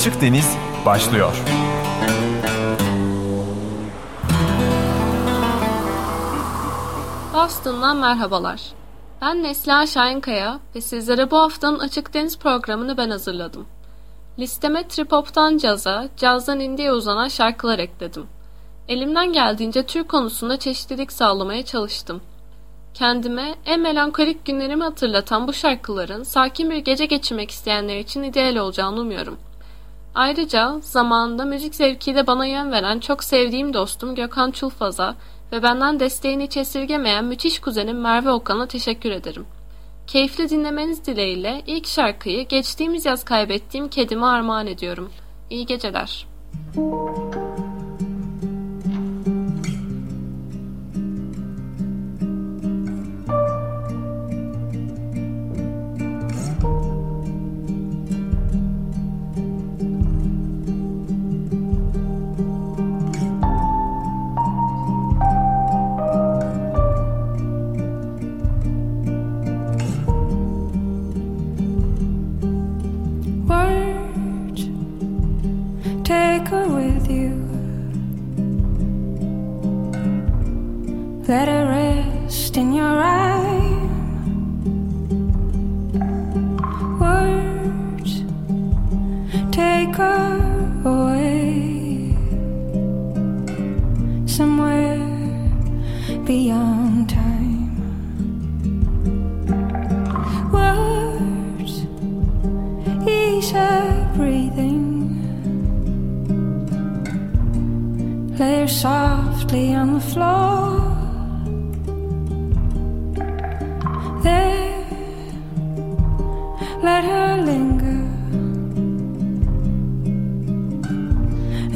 Açık Deniz başlıyor. Boston'dan merhabalar. Ben Neslihan Şahinkaya ve sizlere bu haftanın Açık Deniz programını ben hazırladım. Listeme trip hop'tan caza, cazdan indiye uzanan şarkılar ekledim. Elimden geldiğince tür konusunda çeşitlilik sağlamaya çalıştım. Kendime en melankolik günlerimi hatırlatan bu şarkıların sakin bir gece geçirmek isteyenler için ideal olacağını umuyorum. Ayrıca zamanında müzik zevkiyle bana yön veren çok sevdiğim dostum Gökhan Çulfaz'a ve benden desteğini hiç esirgemeyen müthiş kuzenim Merve Okan'a teşekkür ederim. Keyifli dinlemeniz dileğiyle ilk şarkıyı geçtiğimiz yaz kaybettiğim kedime armağan ediyorum. İyi geceler. Müzik Let her rest in your eyes. Words take her away somewhere beyond time. Words ease her breathing. Lay her softly on the floor. Let her linger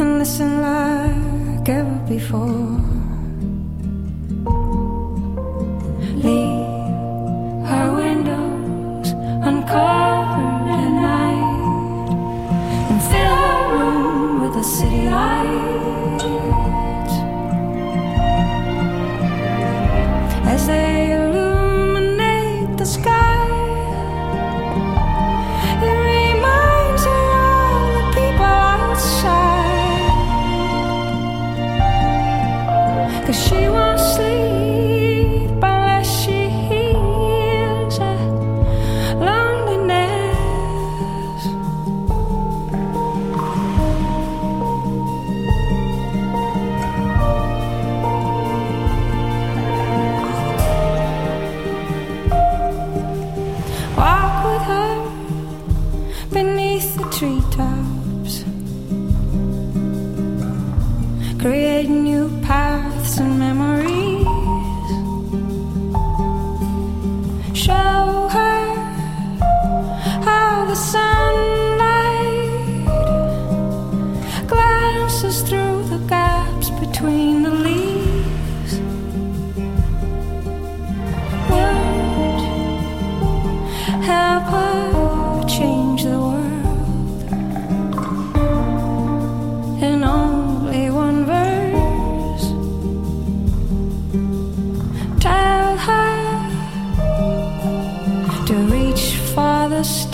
and listen like ever before.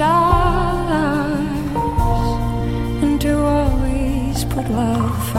stars and to always put love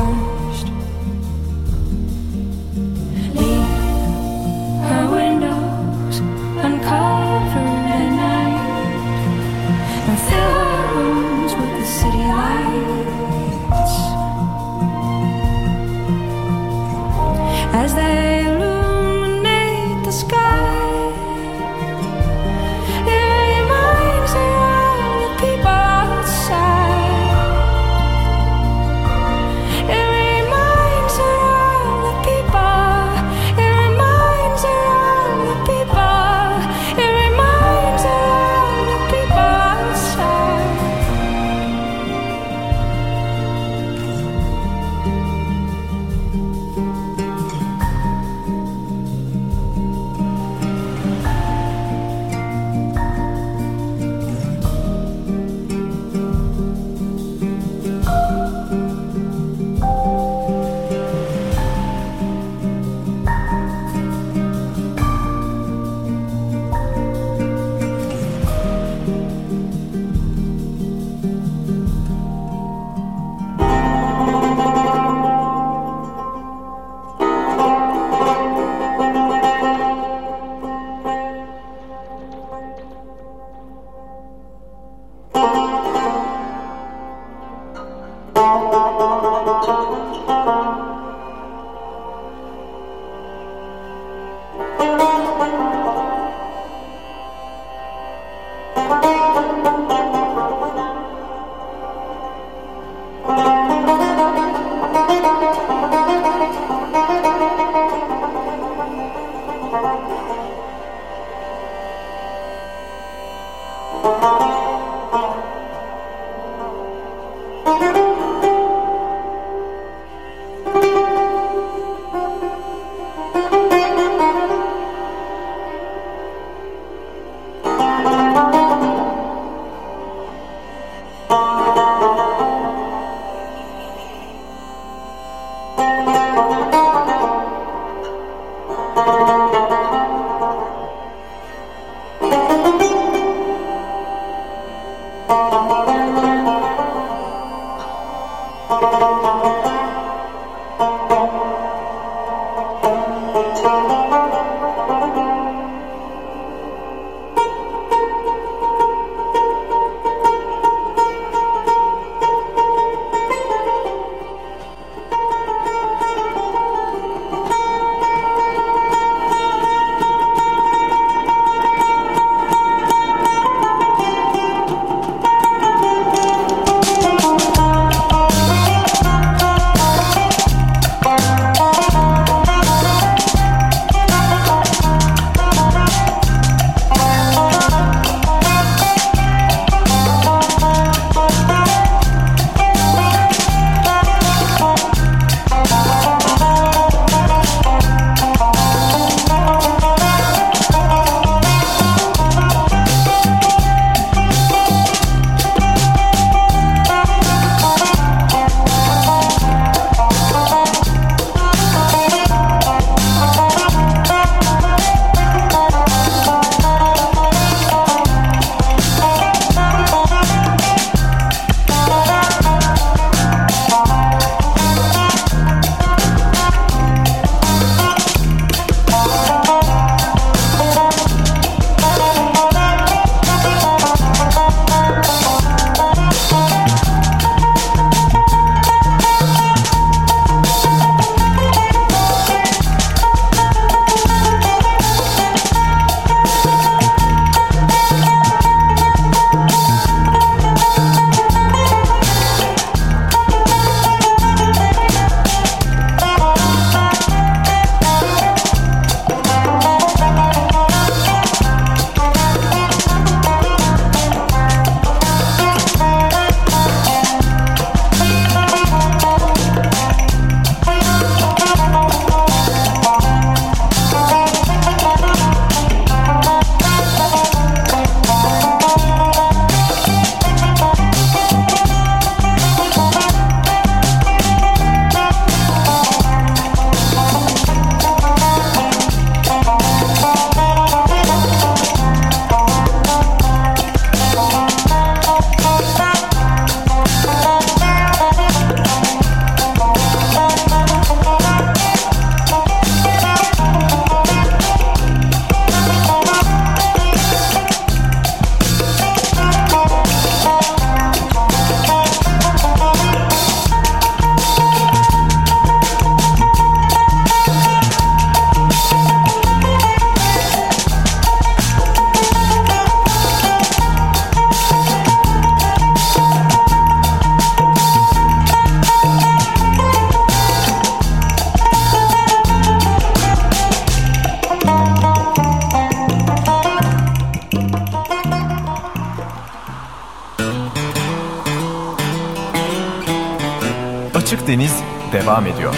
devam ediyor.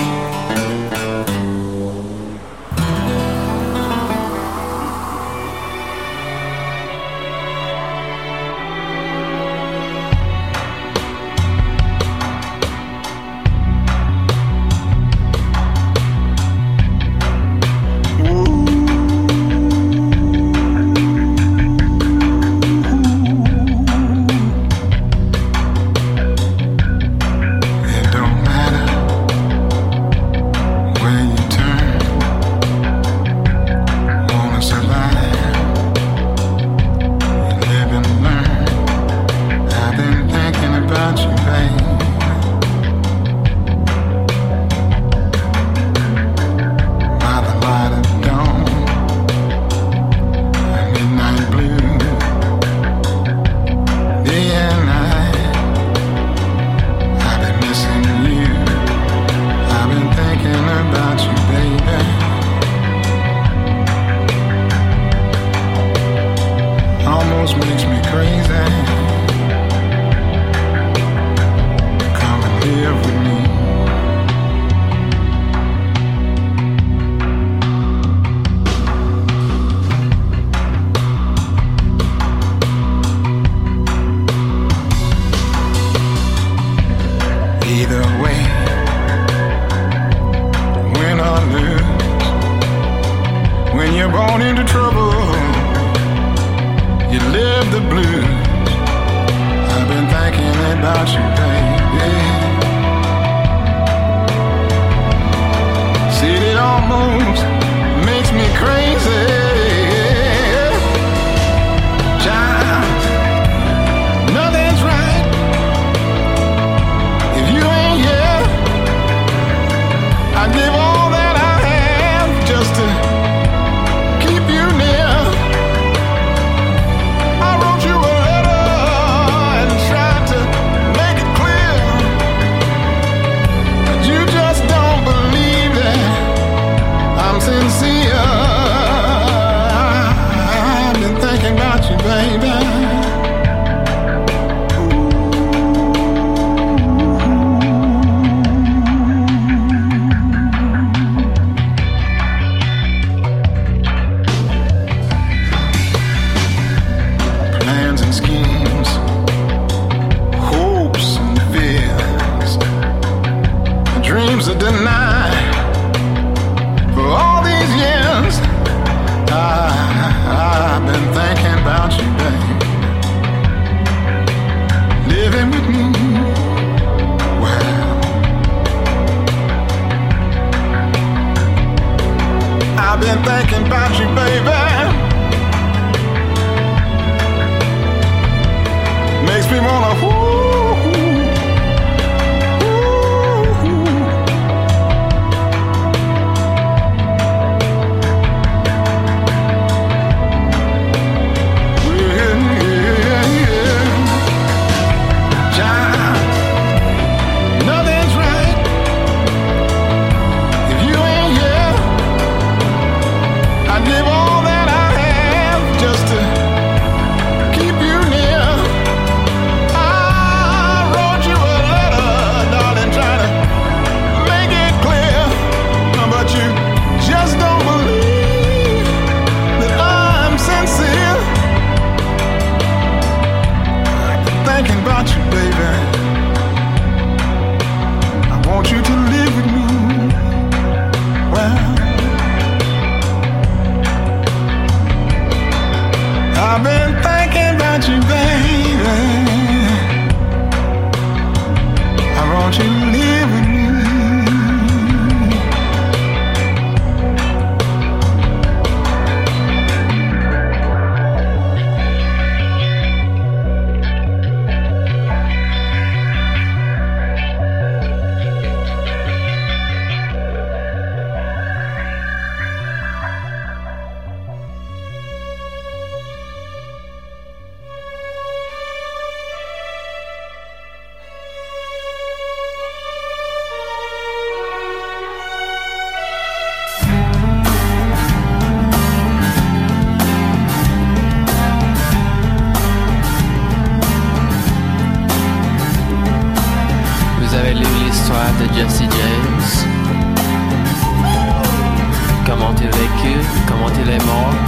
monter les morts.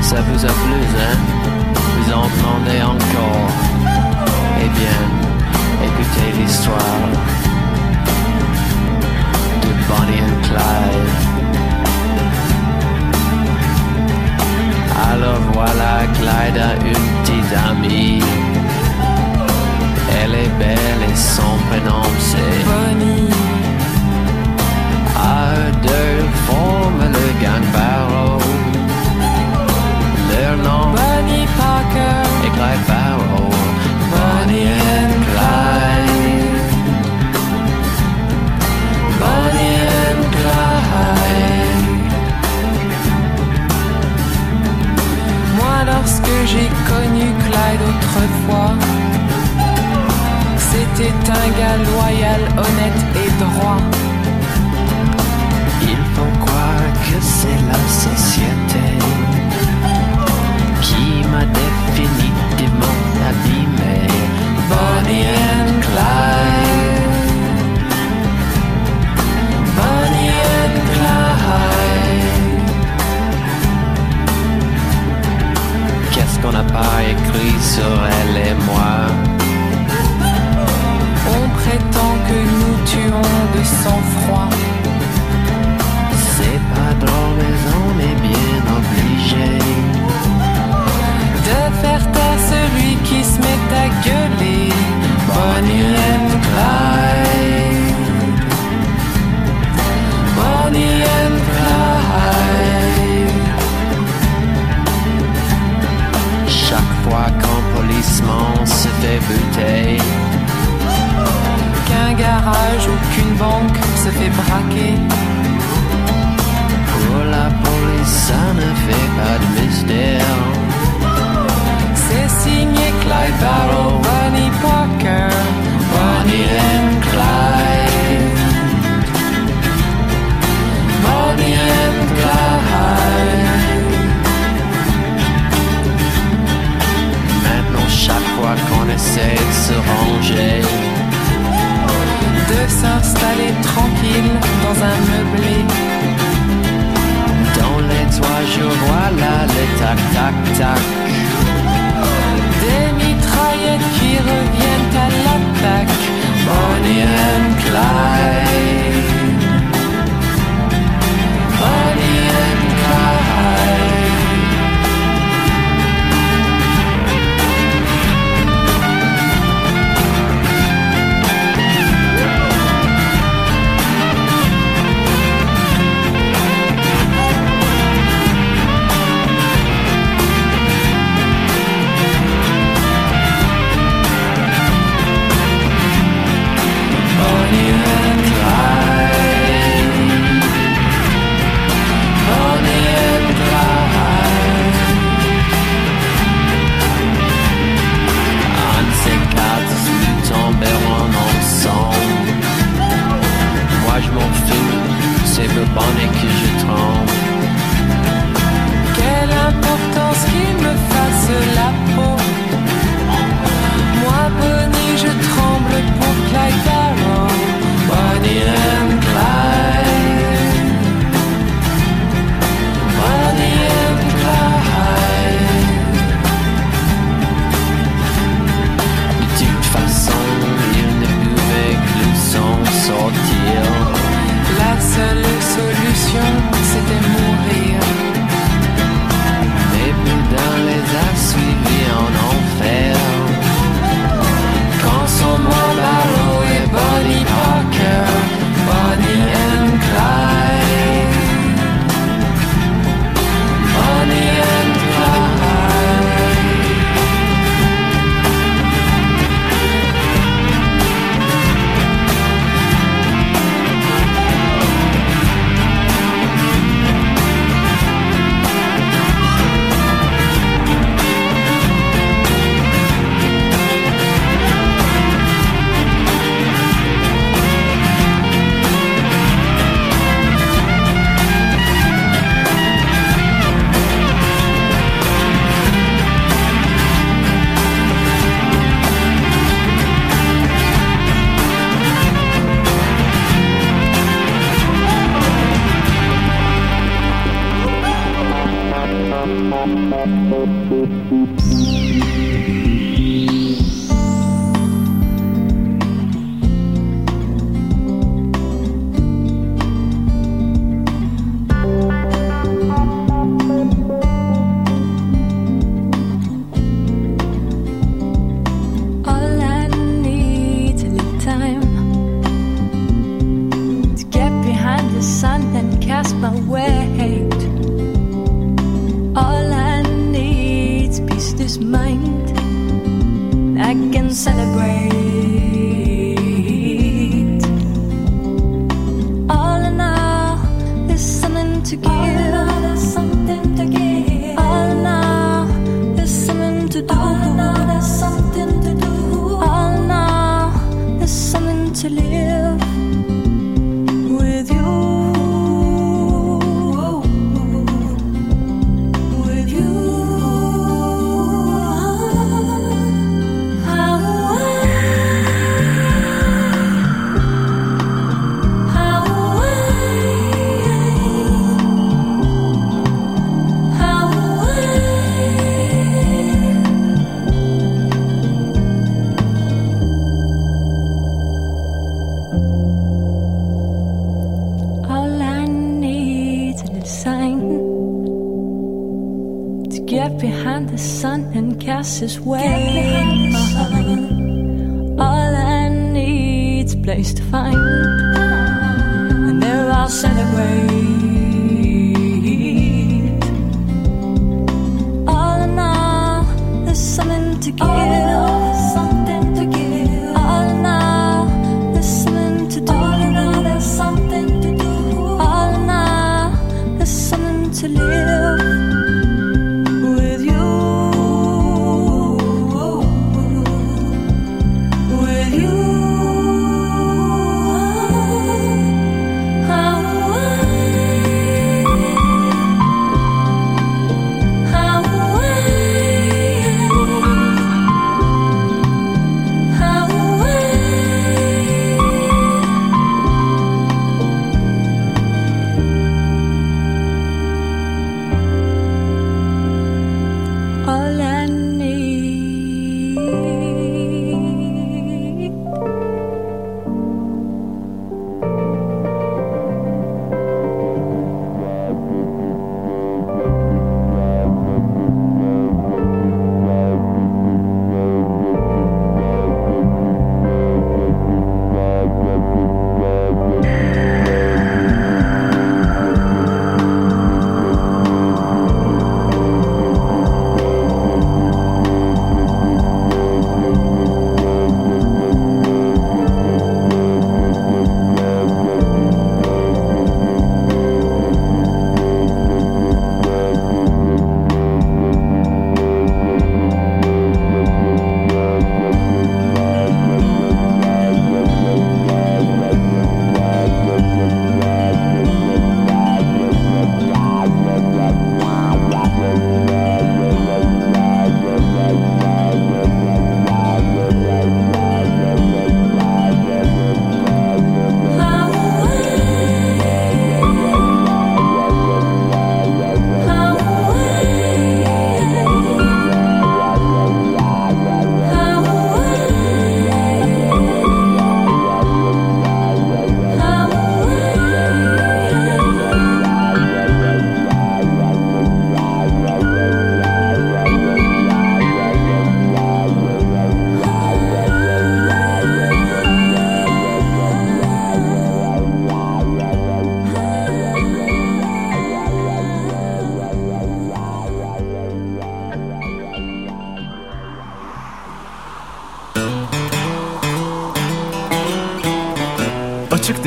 Ça vous a plu, hein? Vous en demandez encore. Eh bien, écoutez l'histoire de Bonnie and Clyde. Alors voilà, Clyde a une petite amie. Elle est belle et son prénom c'est Bonnie. Morgan Parker et Clyde Barrow, Bonnie and Clyde, Bonnie and Clyde. Moi, lorsque j'ai connu Clyde autrefois, c'était un gars loyal, honnête et droit. c'est la société qui m'a définitivement abîmé. Bonnie and Clyde. Bonnie and Clyde. Qu'est-ce qu'on n'a pas écrit sur elle et moi? On prétend que nous tuons de sang-froid. À gueuler. Bonnie. Chaque fois qu'un polissement se fait buter, qu'un garage ou qu'une banque se fait braquer. Pour la police, ça ne fait pas de mystère. Clyde Parker, and Clyde. And Clyde. Maintenant, chaque fois qu'on essaie de se ranger, de s'installer tranquille dans un meublé. Dans les toits, je vois là les tac-tac-tac. Des qui reviennent à l'attaque. Bonnie and Clyde. Weight. All I need's peace this mind. I can celebrate.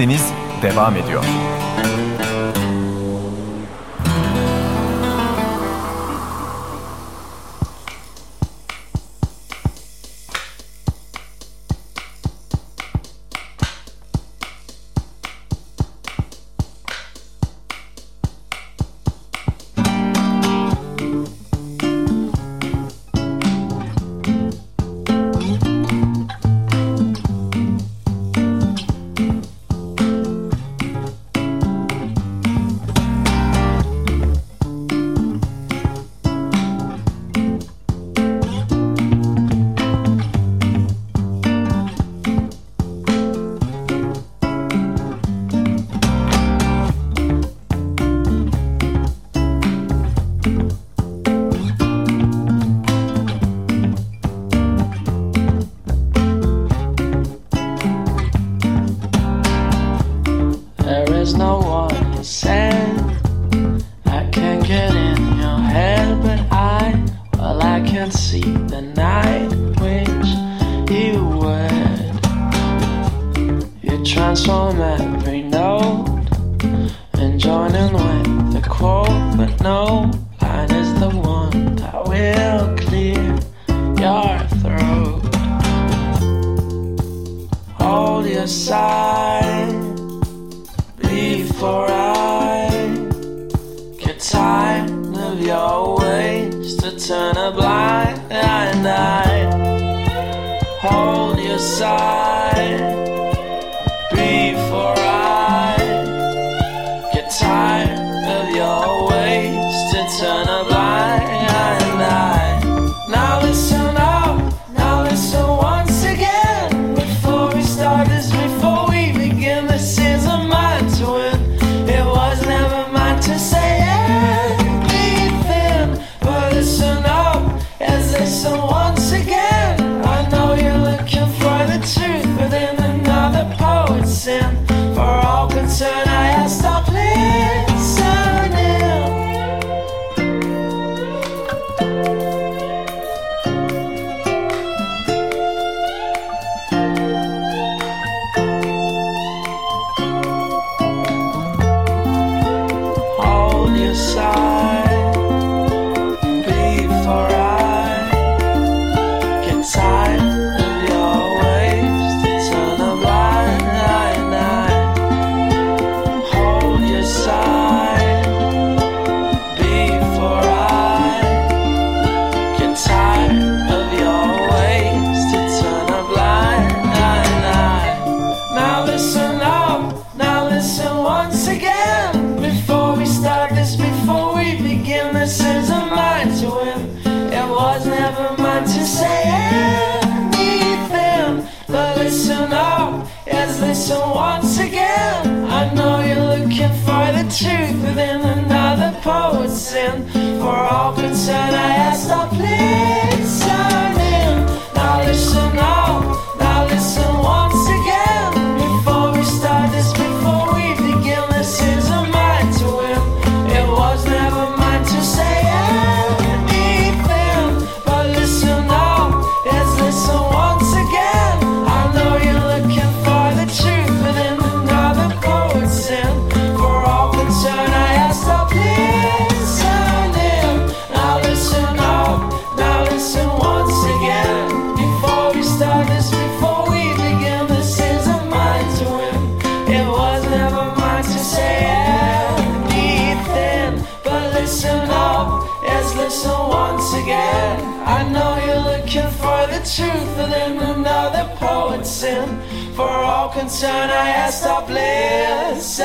Deniz devam ediyor. tired of your ways to turn a blind eye. Hold your side. concern I asked stop listening.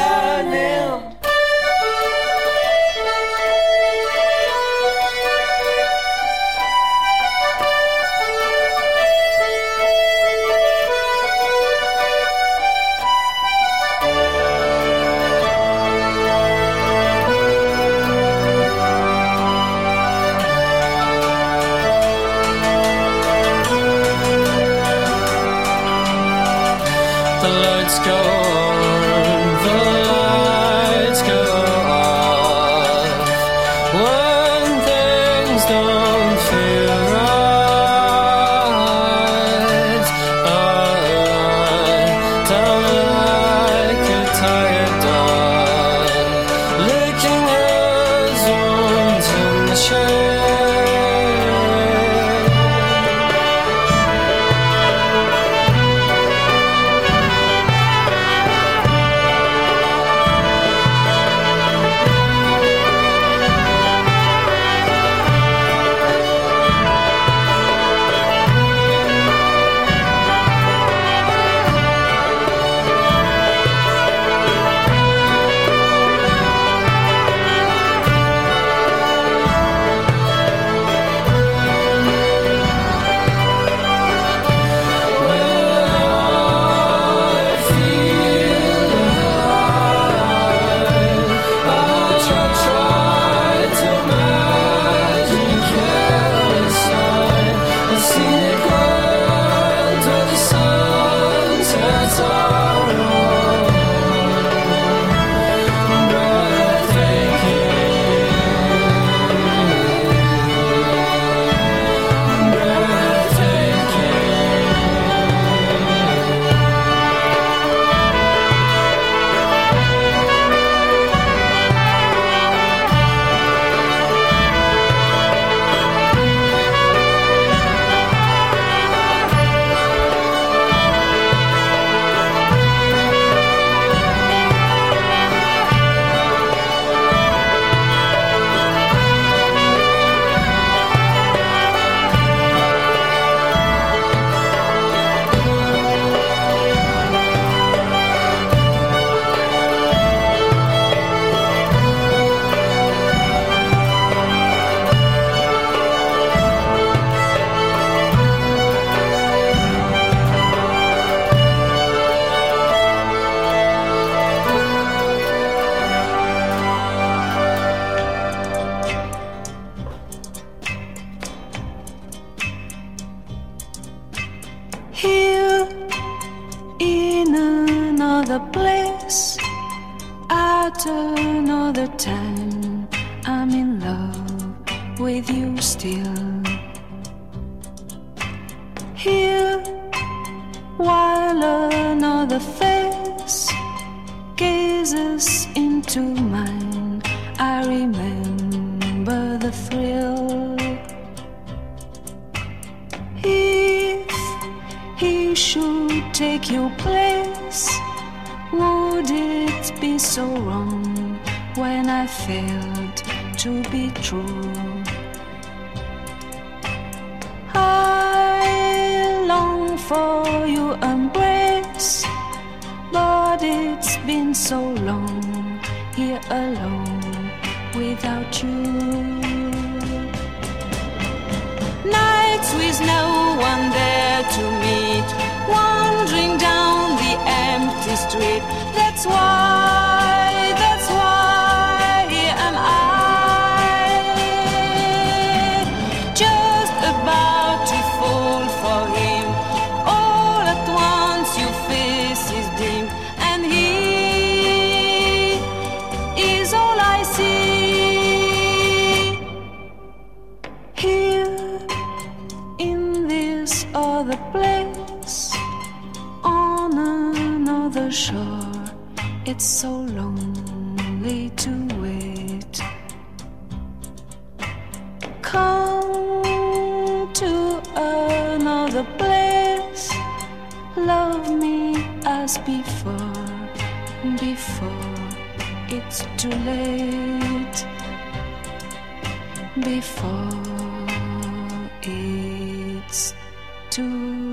The place at another time. I'm in love with you still. true. I long for your embrace, but it's been so long here alone without you. Nights with no one there to meet, wandering down the empty street. That's why. Love me as before, before it's too late, before it's too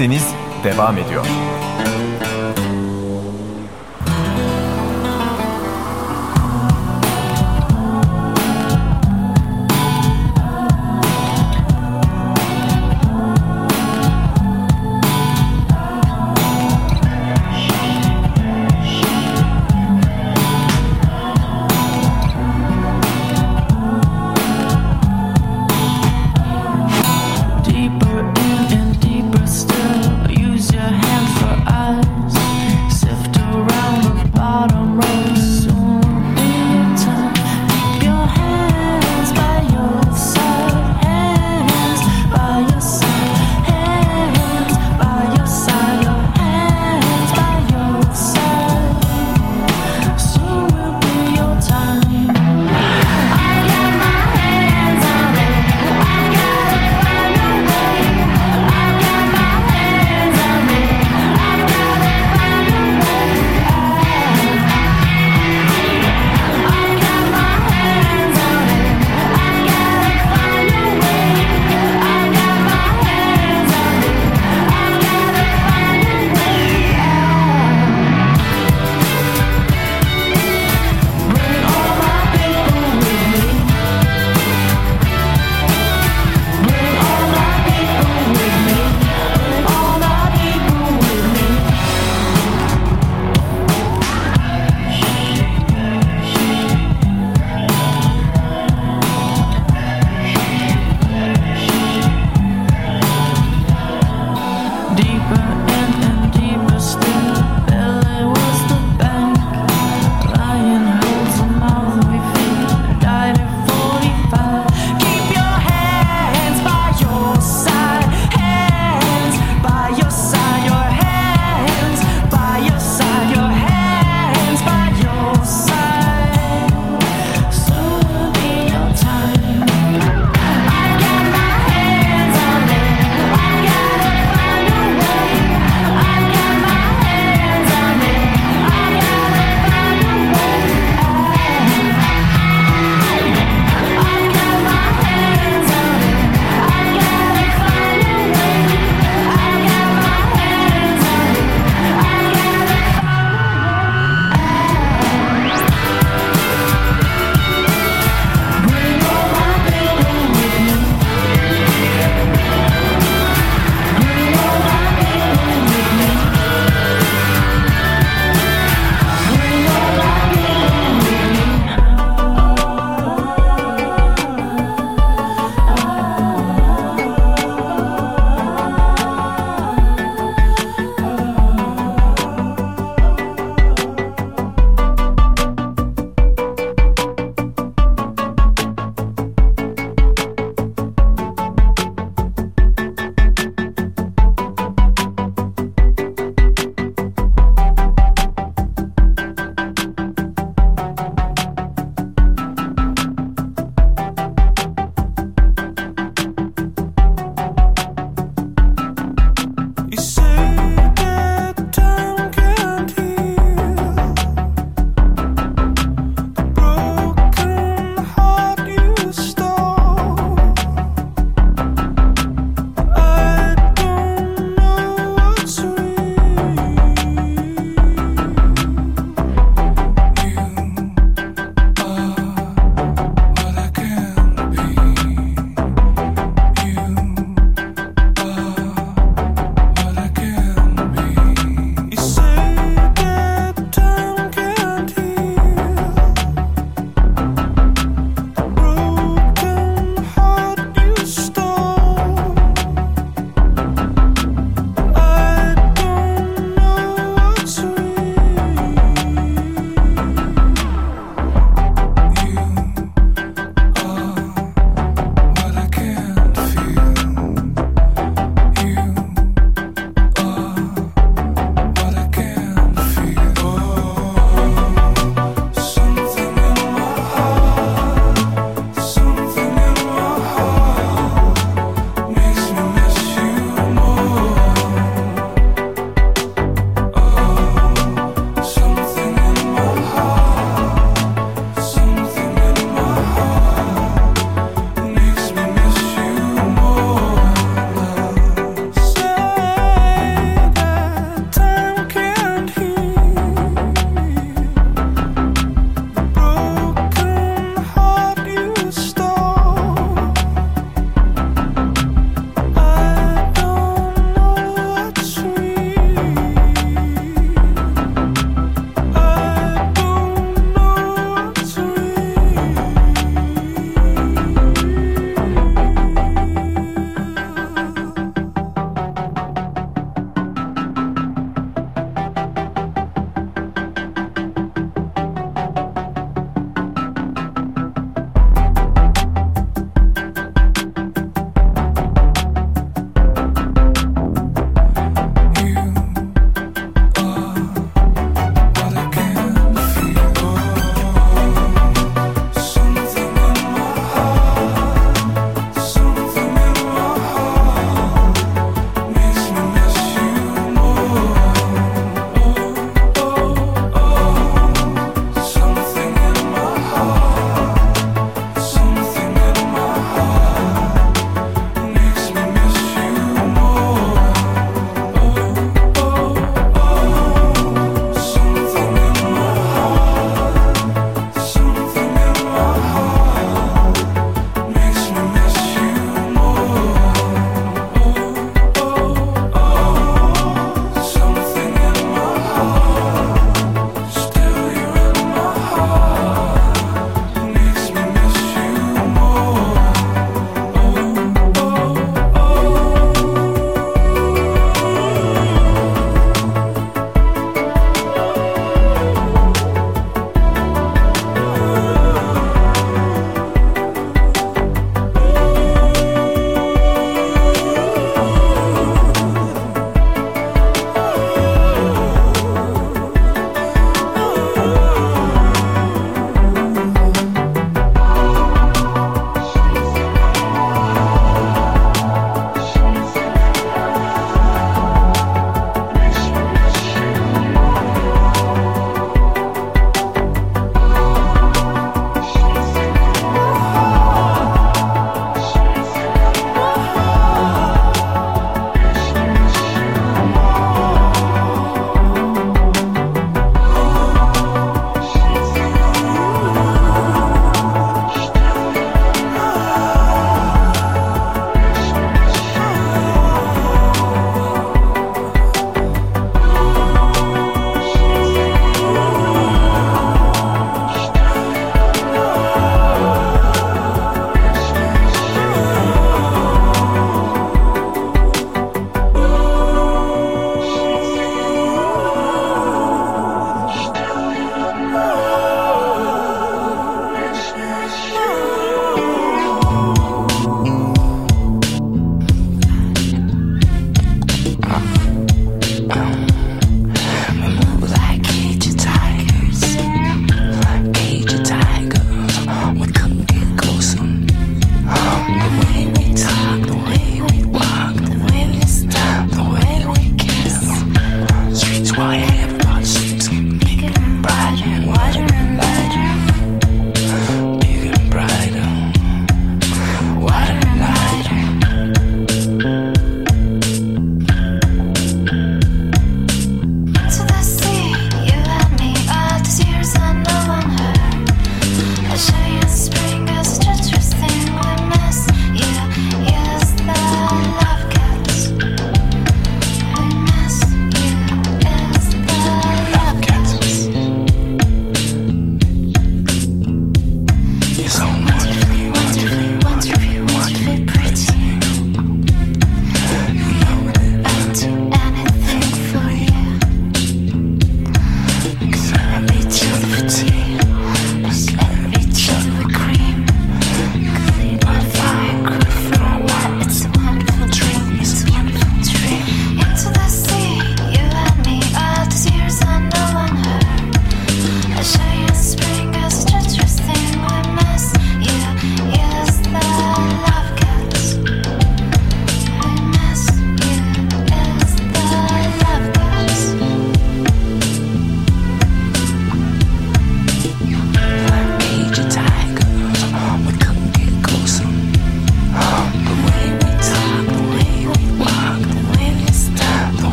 Deniz devam ediyor.